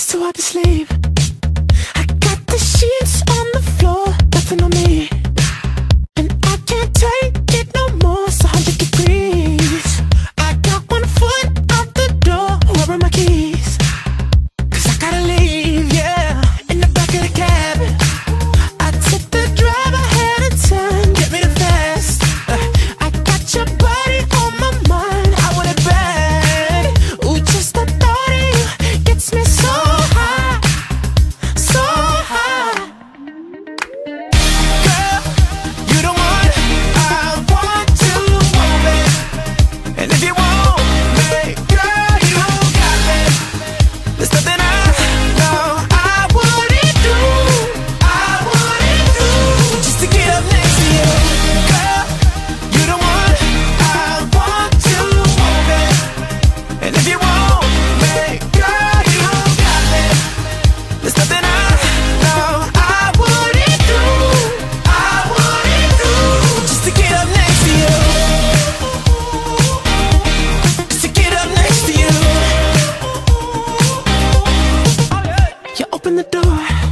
It's too hard to sleep. I got the sheets Open the door.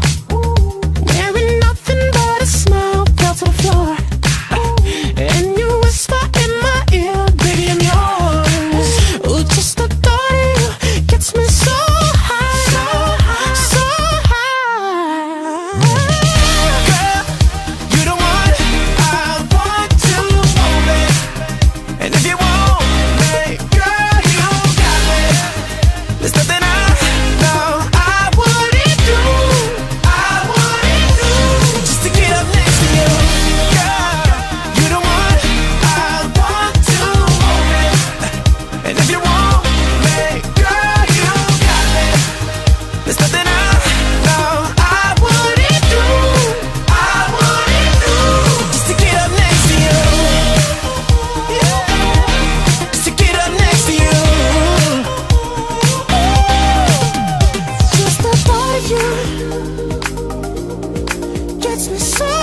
me so